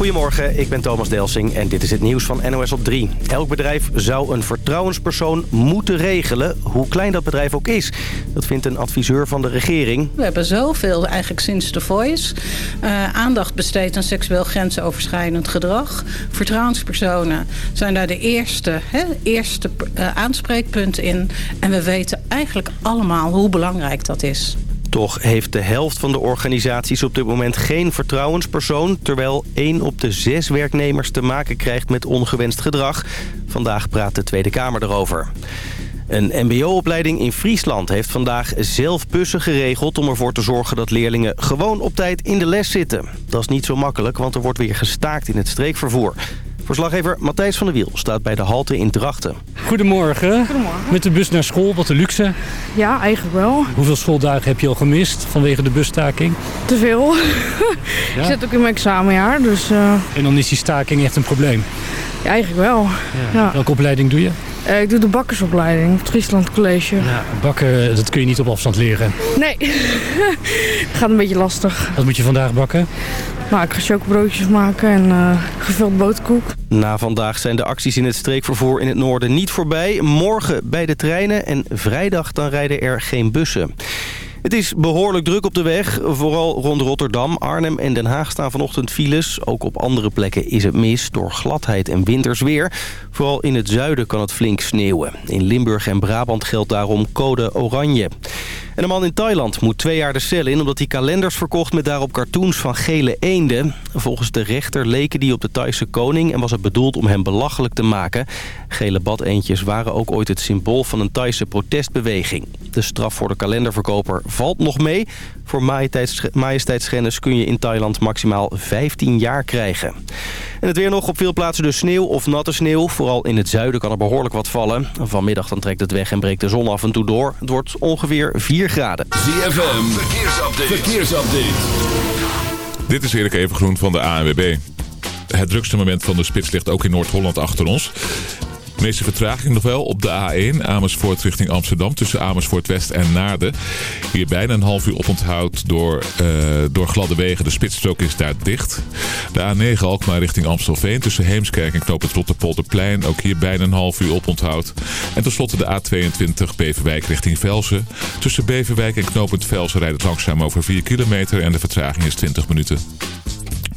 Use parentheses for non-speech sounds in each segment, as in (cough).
Goedemorgen, ik ben Thomas Delsing en dit is het nieuws van NOS op 3. Elk bedrijf zou een vertrouwenspersoon moeten regelen, hoe klein dat bedrijf ook is. Dat vindt een adviseur van de regering. We hebben zoveel, eigenlijk sinds The Voice, uh, aandacht besteed aan seksueel grensoverschrijdend gedrag. Vertrouwenspersonen zijn daar de eerste, hè, eerste uh, aanspreekpunt in. En we weten eigenlijk allemaal hoe belangrijk dat is. Toch heeft de helft van de organisaties op dit moment geen vertrouwenspersoon... terwijl één op de zes werknemers te maken krijgt met ongewenst gedrag. Vandaag praat de Tweede Kamer erover. Een mbo-opleiding in Friesland heeft vandaag zelf bussen geregeld... om ervoor te zorgen dat leerlingen gewoon op tijd in de les zitten. Dat is niet zo makkelijk, want er wordt weer gestaakt in het streekvervoer. Verslaggever Matthijs van der Wiel staat bij de halte in Drachten. Goedemorgen. Goedemorgen. Met de bus naar school, wat een luxe. Ja, eigenlijk wel. Hoeveel schooldagen heb je al gemist vanwege de busstaking? Te veel. Ja? (laughs) Ik zit ook in mijn examenjaar, dus... Uh... En dan is die staking echt een probleem? Ja, eigenlijk wel. Ja. Ja. Welke opleiding doe je? Uh, ik doe de bakkersopleiding op het Friesland College. Ja, bakken, dat kun je niet op afstand leren. Nee, (laughs) gaat een beetje lastig. Wat moet je vandaag bakken? Nou, ik ga chocobroodjes maken en uh, gevuld boterkoek. Na vandaag zijn de acties in het streekvervoer in het noorden niet voorbij. Morgen bij de treinen en vrijdag dan rijden er geen bussen. Het is behoorlijk druk op de weg. Vooral rond Rotterdam, Arnhem en Den Haag staan vanochtend files. Ook op andere plekken is het mis door gladheid en wintersweer. Vooral in het zuiden kan het flink sneeuwen. In Limburg en Brabant geldt daarom code oranje. En een man in Thailand moet twee jaar de cel in... omdat hij kalenders verkocht met daarop cartoons van gele eenden. Volgens de rechter leken die op de Thaise koning... en was het bedoeld om hem belachelijk te maken. Gele badeentjes waren ook ooit het symbool van een Thaise protestbeweging. De straf voor de kalenderverkoper valt nog mee. Voor majesteitsschennis kun je in Thailand maximaal 15 jaar krijgen. En het weer nog op veel plaatsen dus sneeuw of natte sneeuw. Vooral in het zuiden kan er behoorlijk wat vallen. Vanmiddag dan trekt het weg en breekt de zon af en toe door. Het wordt ongeveer 4 graden. ZFM, verkeersupdate. verkeersupdate. Dit is Erik Evengroen van de ANWB. Het drukste moment van de spits ligt ook in Noord-Holland achter ons. De meeste vertraging nog wel op de A1 Amersfoort richting Amsterdam tussen Amersfoort West en Naarden. Hier bijna een half uur oponthoud door, uh, door gladde wegen. De spitsstrook is daar dicht. De A9 Alkmaar richting Amstelveen tussen Heemskerk en Knoop het Rotterpolderplein. Ook hier bijna een half uur oponthoud. En tenslotte de A22 Beverwijk richting Velsen. Tussen Beverwijk en Knopend Velsen rijdt het langzaam over 4 kilometer en de vertraging is 20 minuten.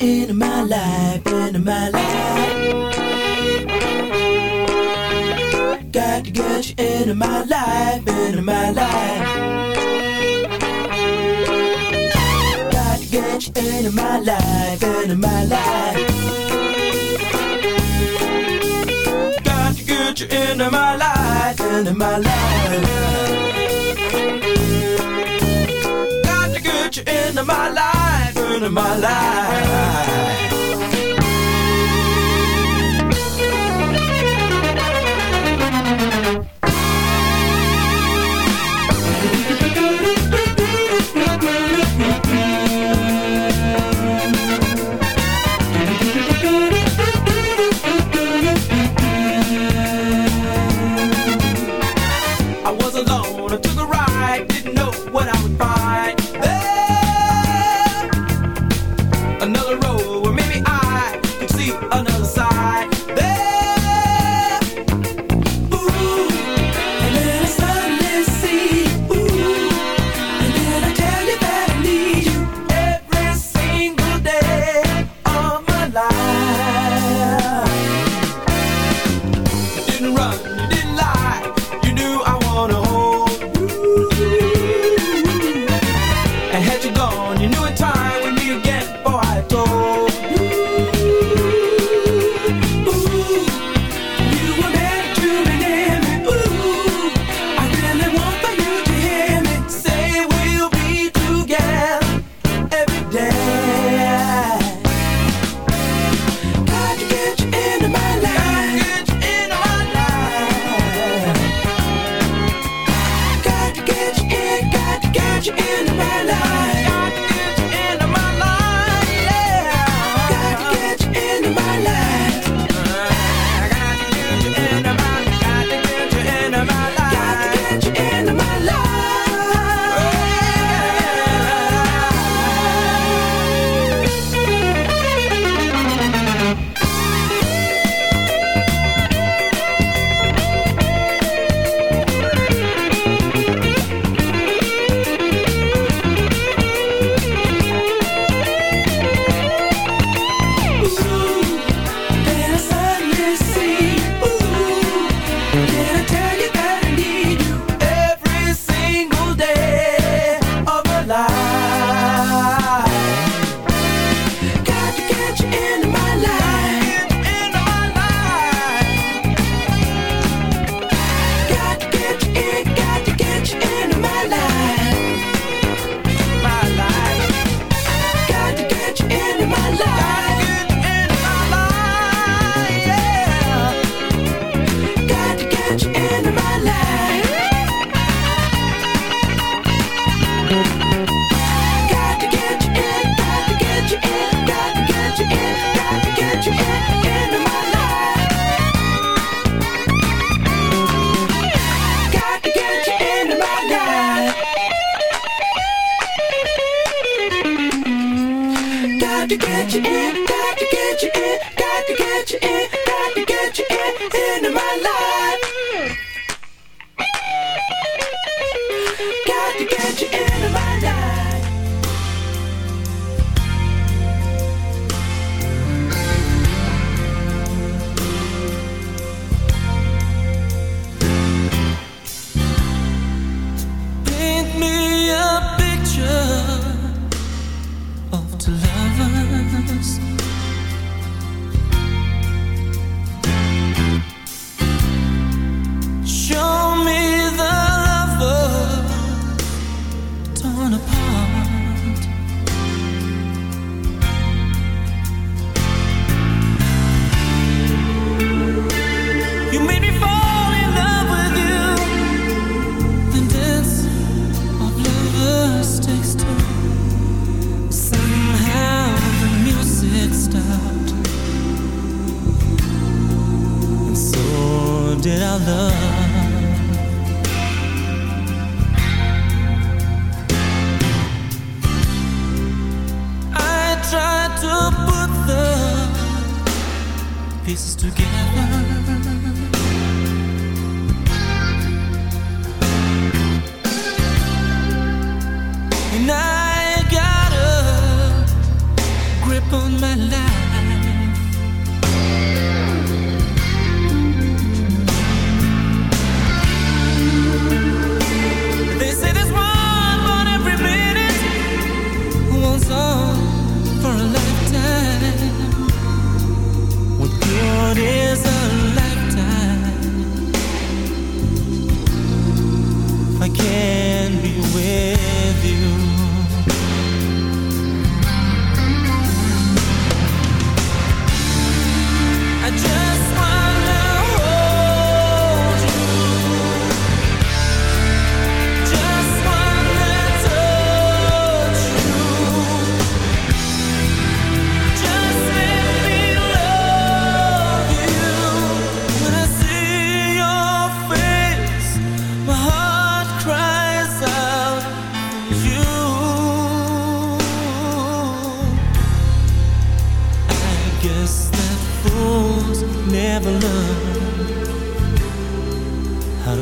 In my life, in my life. Got to get you into my life, into my life. Got to get you into my life, into my life. Got to get you into my life, into my life. Got to get you into my life, into my life.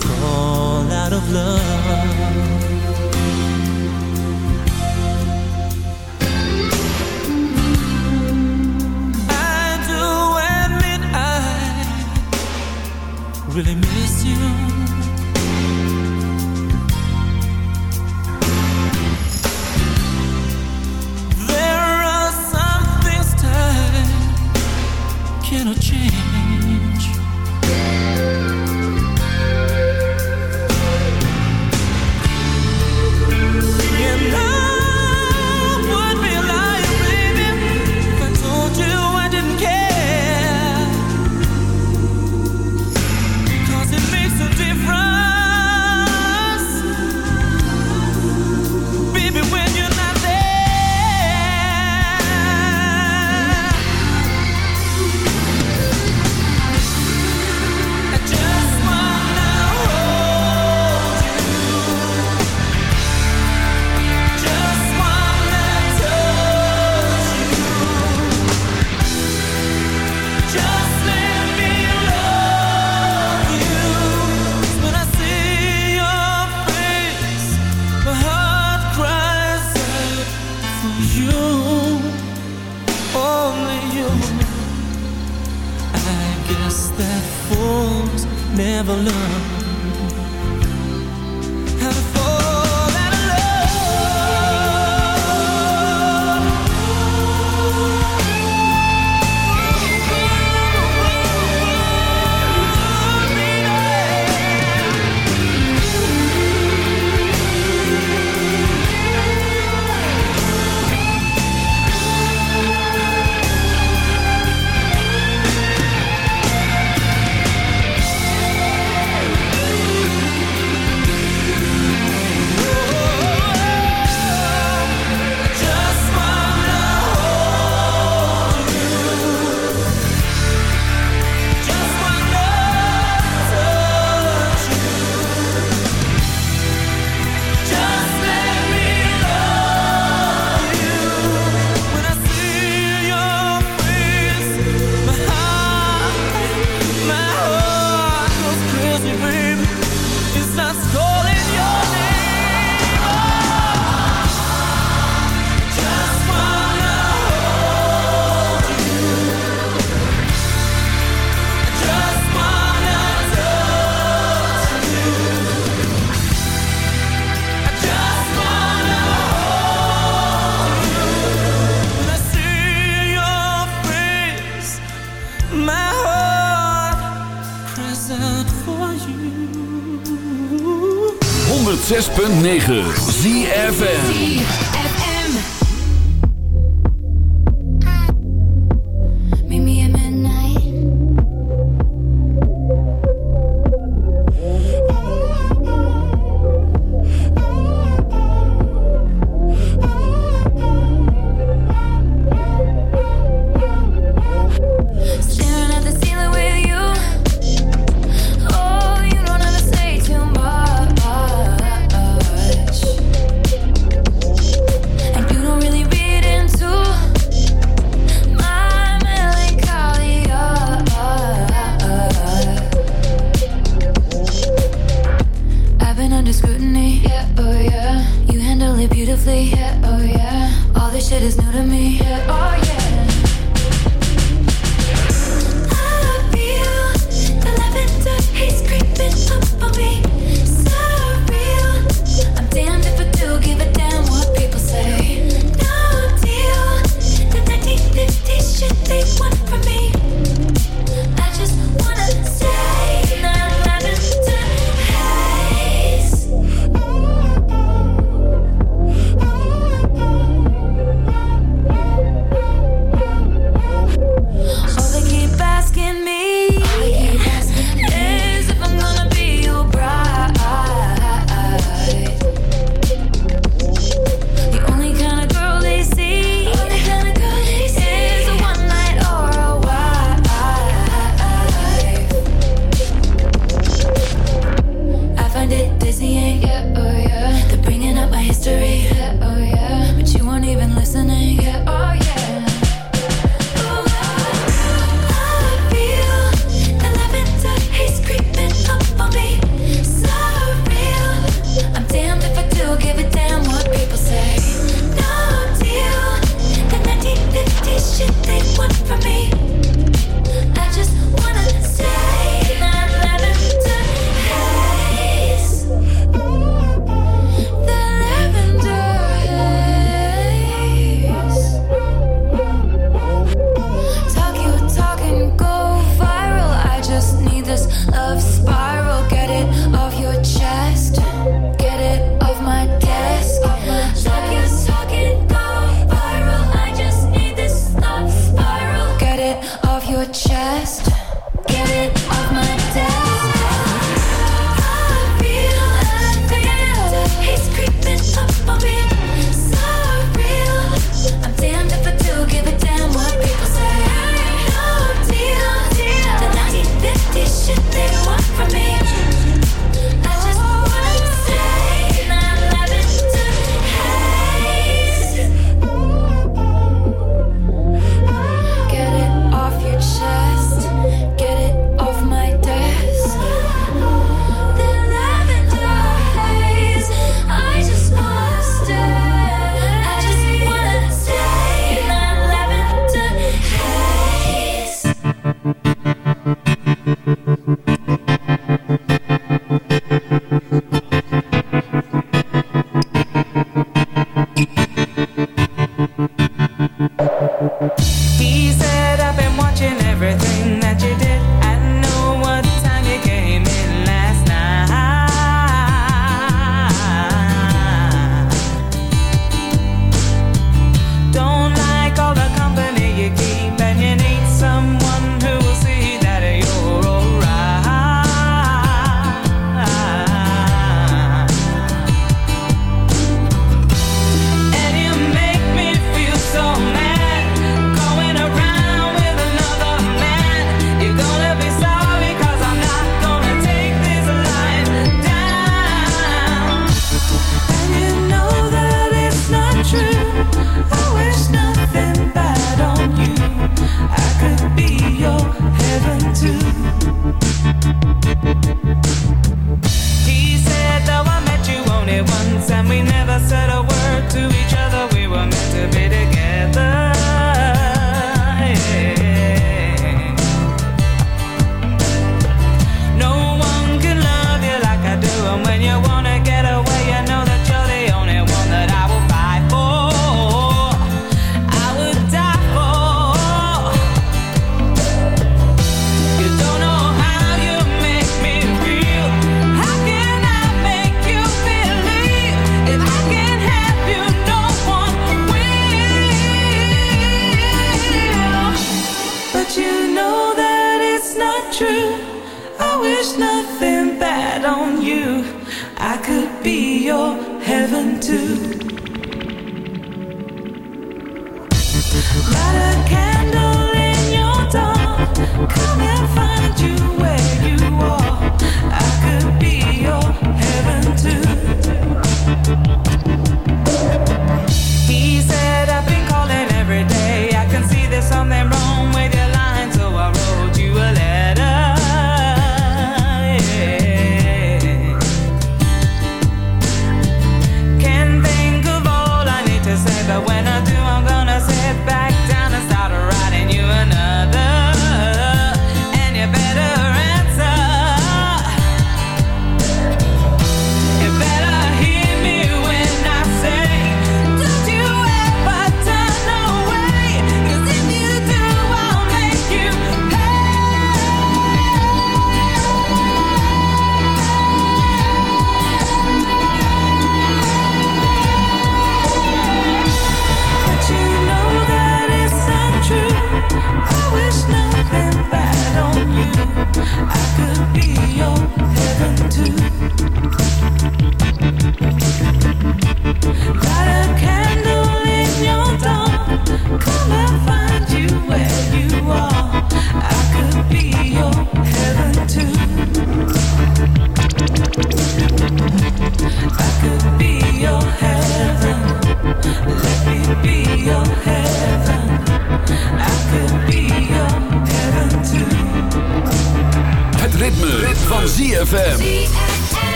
fall out of love. I do admit I really miss you. Honestly, yeah, oh yeah. All this shit is new to me.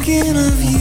Thinking of you.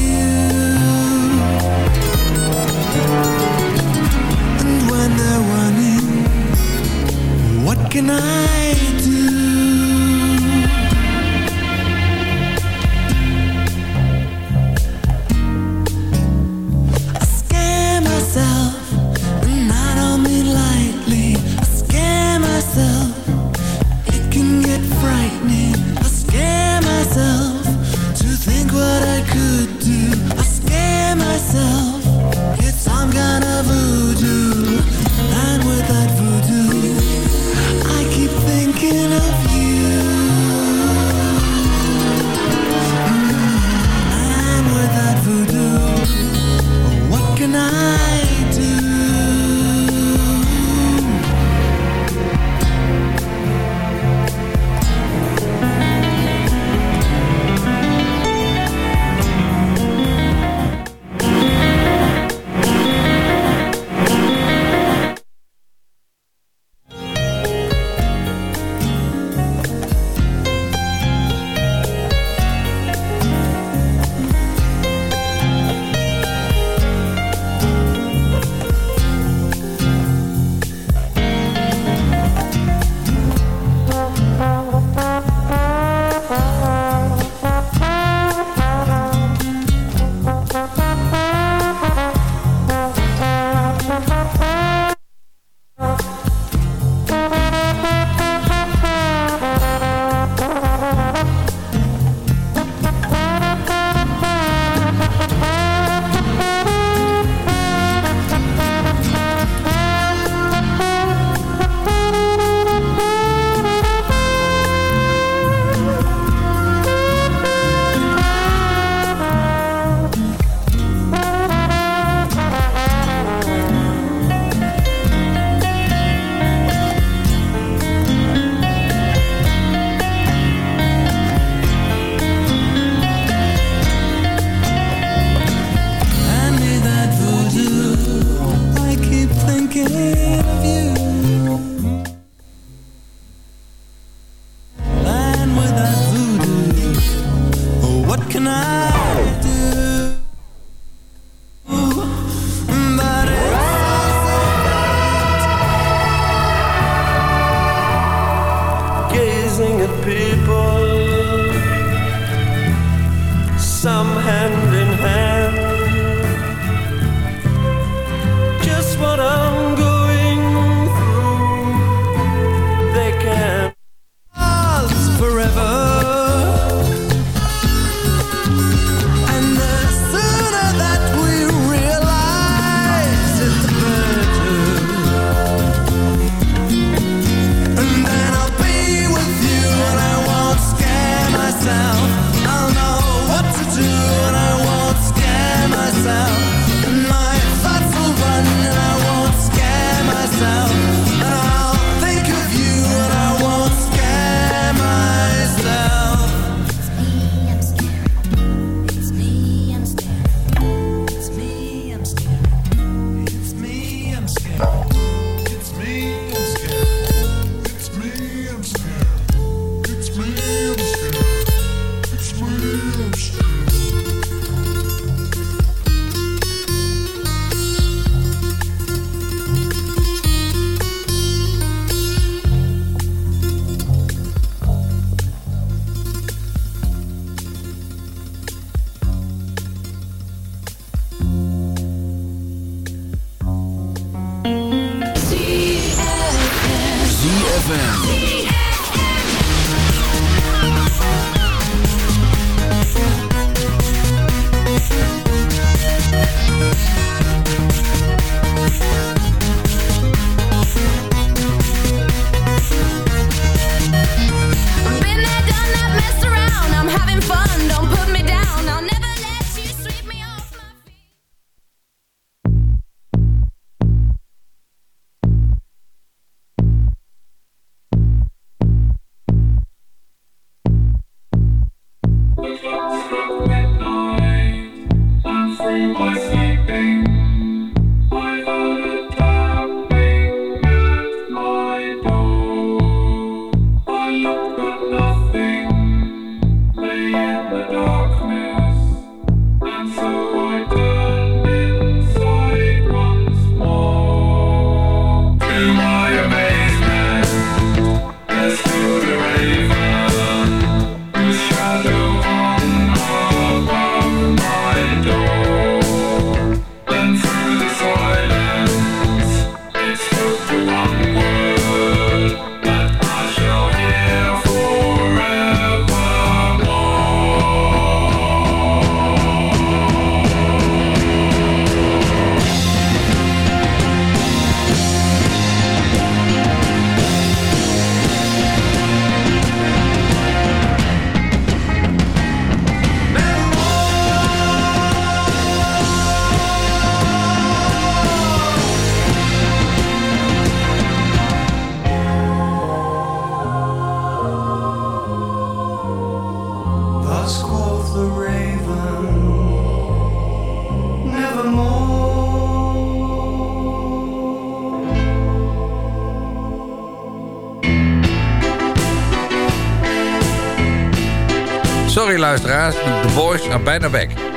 Luisteraars, de boys zijn bijna weg.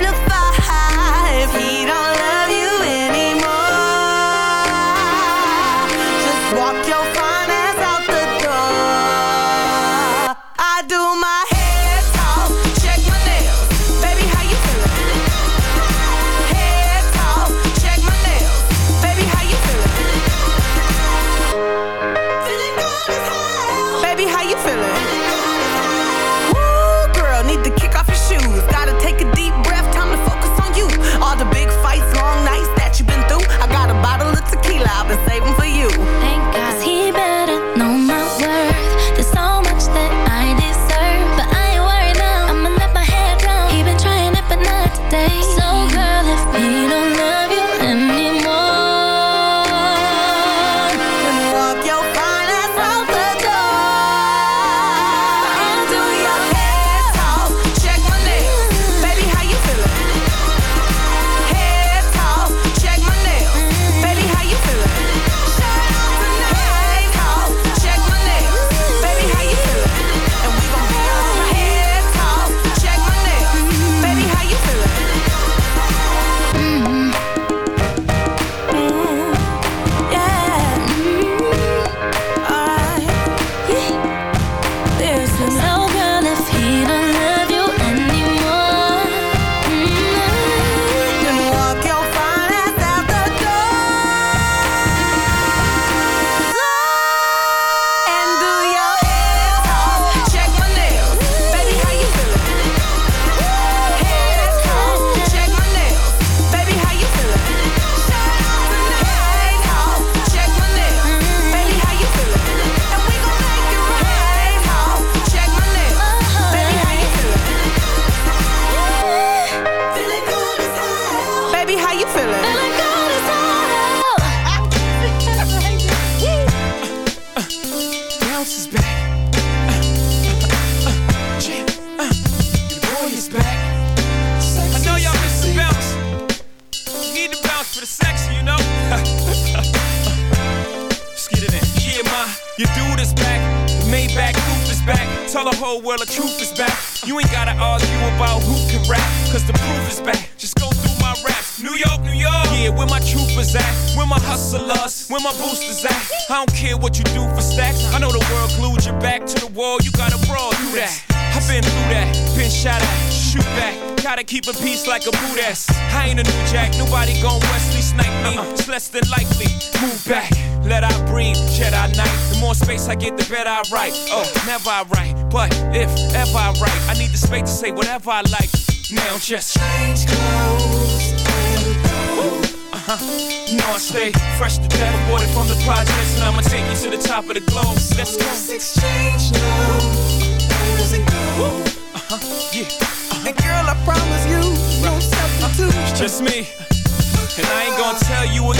Look. If ever I write, I need the space to say whatever I like. Now just change clothes Uh-huh. You know I stay fresh to death, aborted from the projects, and I'ma take you to the top of the globe. Let's go. Let's exchange now. It go? Uh-huh. Yeah. And girl, I promise you, no substitute. It's just me. And I ain't gonna tell you again,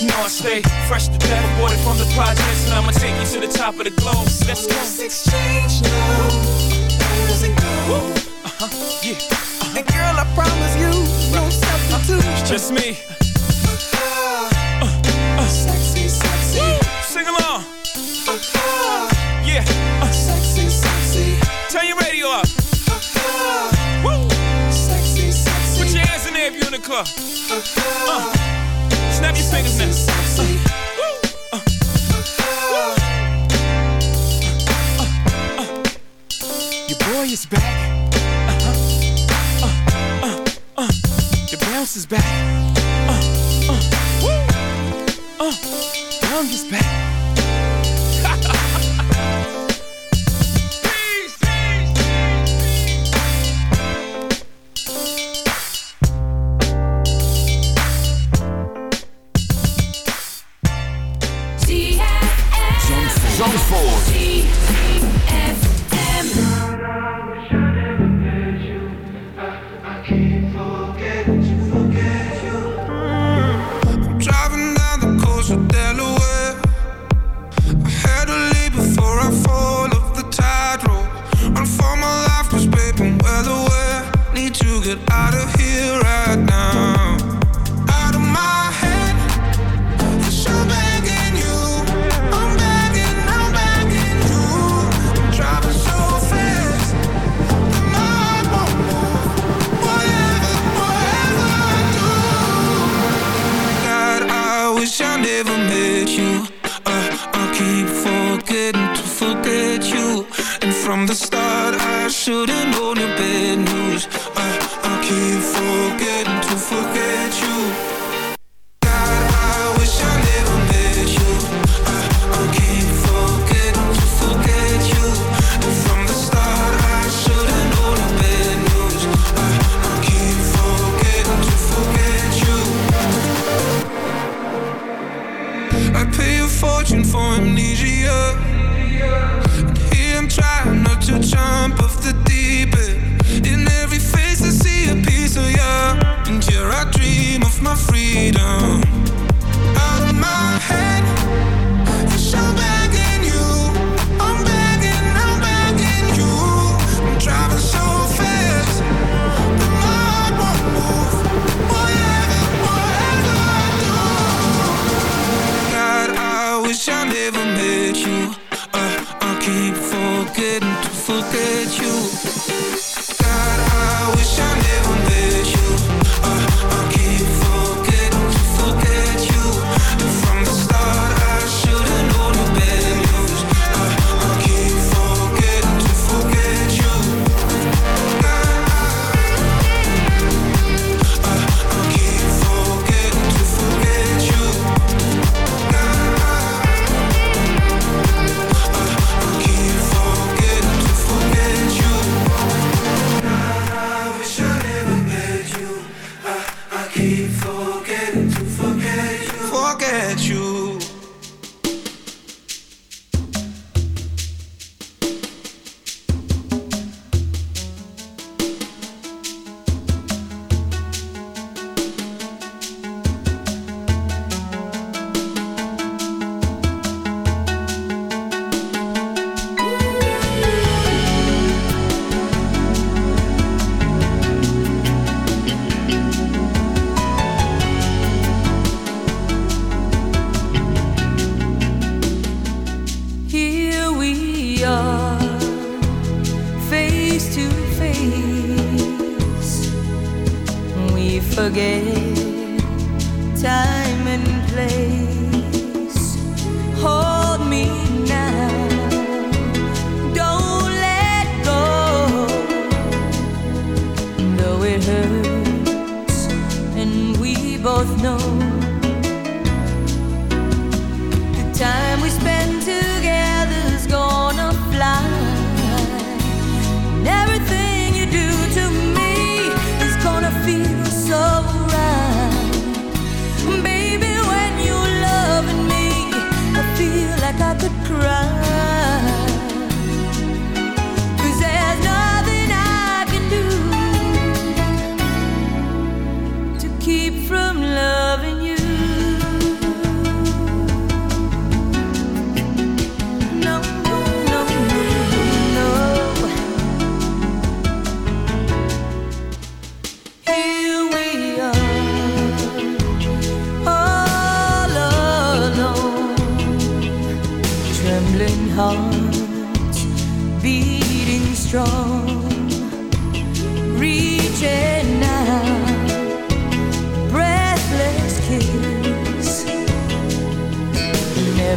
You know I stay fresh to death, aborted from the projects, and I'ma take you to the top of the globe. Let's go. Let's exchange now. Where's it go? Uh-huh. Yeah. Uh-huh. And girl, I promise you, no substitute. It's just me. Uh, uh, sexy, sexy. Sing along. Yeah. Uh, sexy, sexy. Turn your radio up. Woo. Sexy, sexy. Put your hands in there if you're in the club. Uh, snap your fingers now. Boy is back. Uh-huh. Uh, uh, uh. The bounce is back. Uh, uh, woo. Uh, Young is back. Never met you. Uh, I keep forgetting to forget you. And from the start, I should've known your bad news. Uh, I keep forgetting to forget you. my freedom.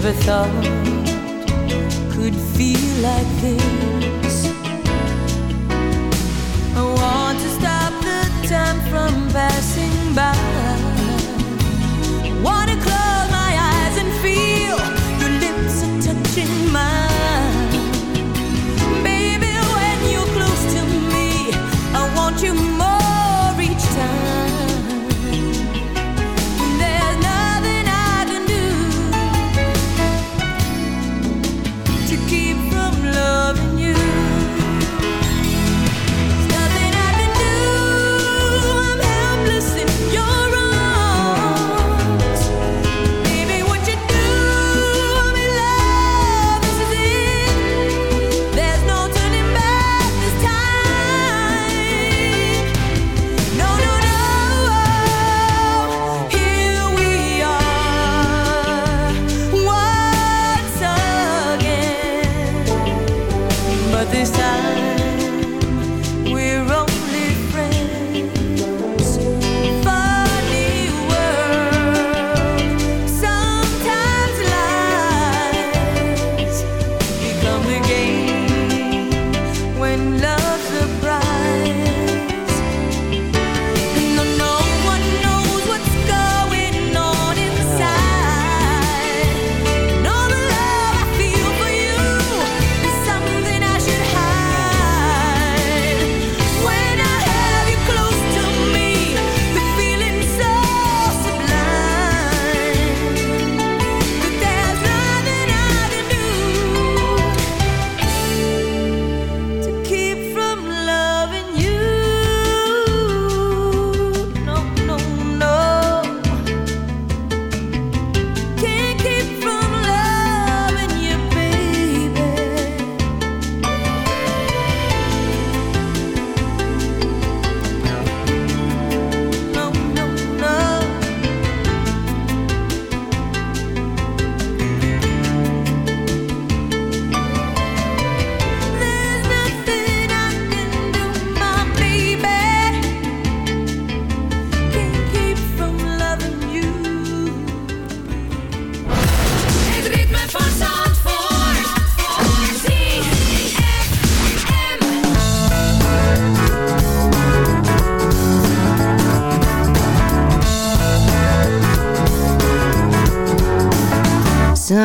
never thought could feel like this. I want to stop the time from passing by. Wanna close.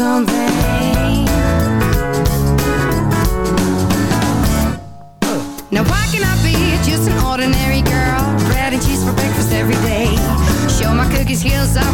Now why can I be just an ordinary girl? Bread and cheese for breakfast every day Show my cookies heels up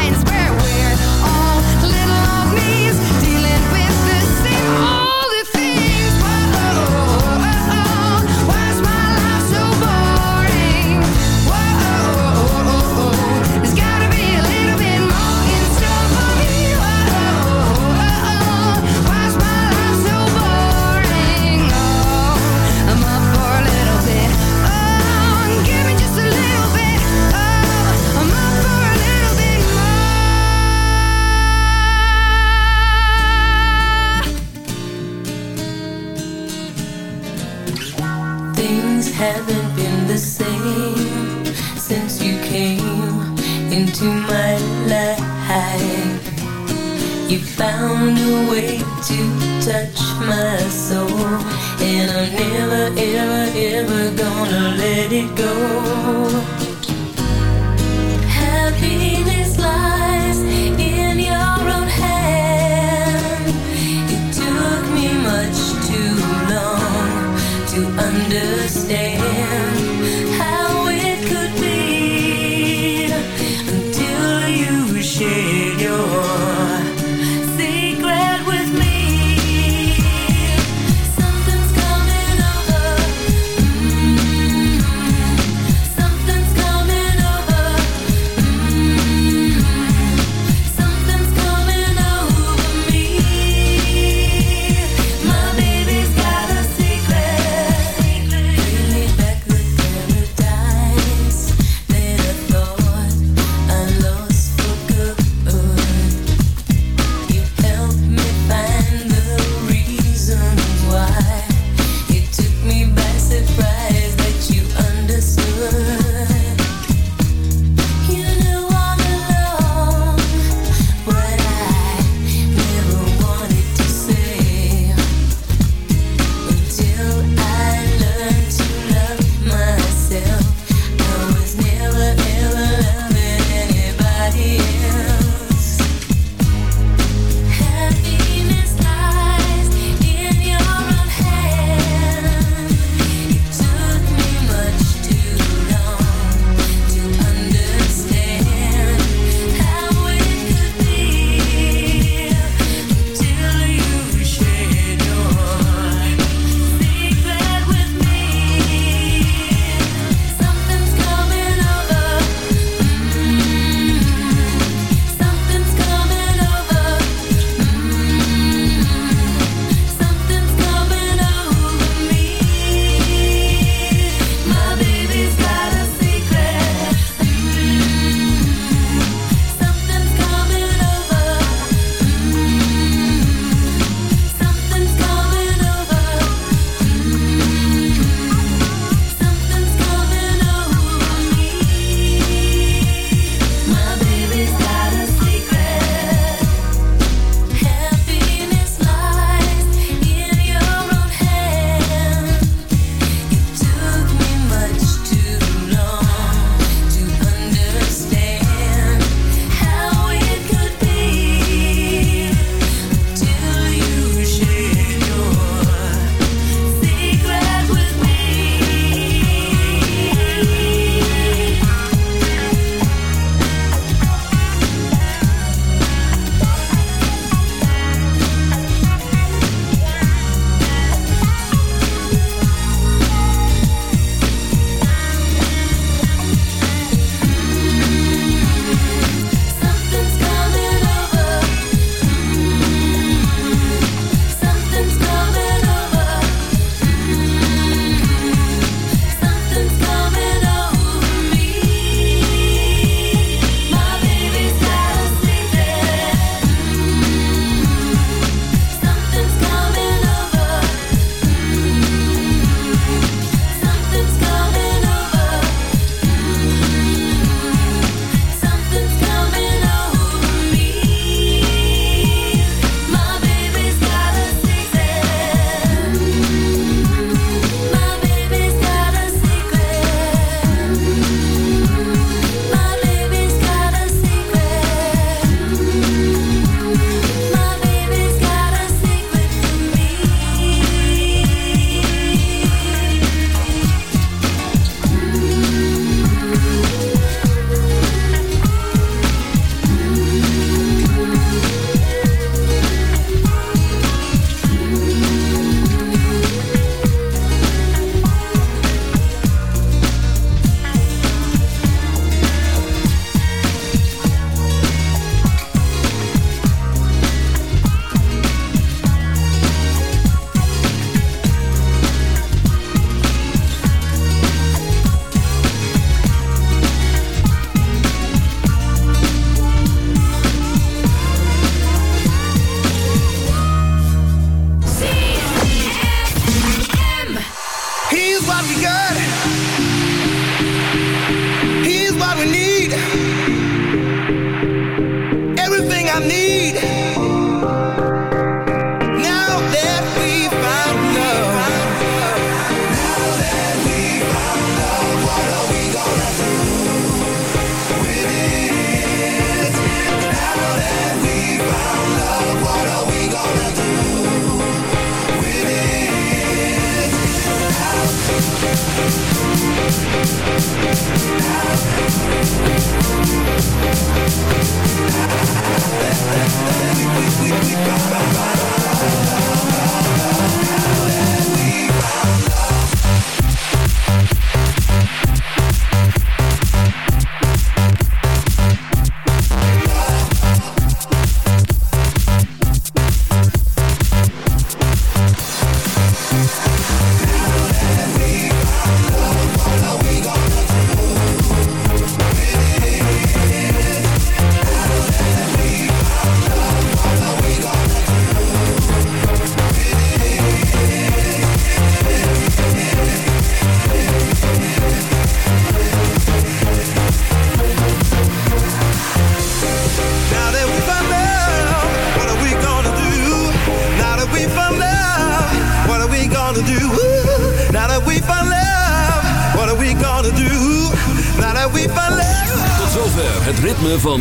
let it go.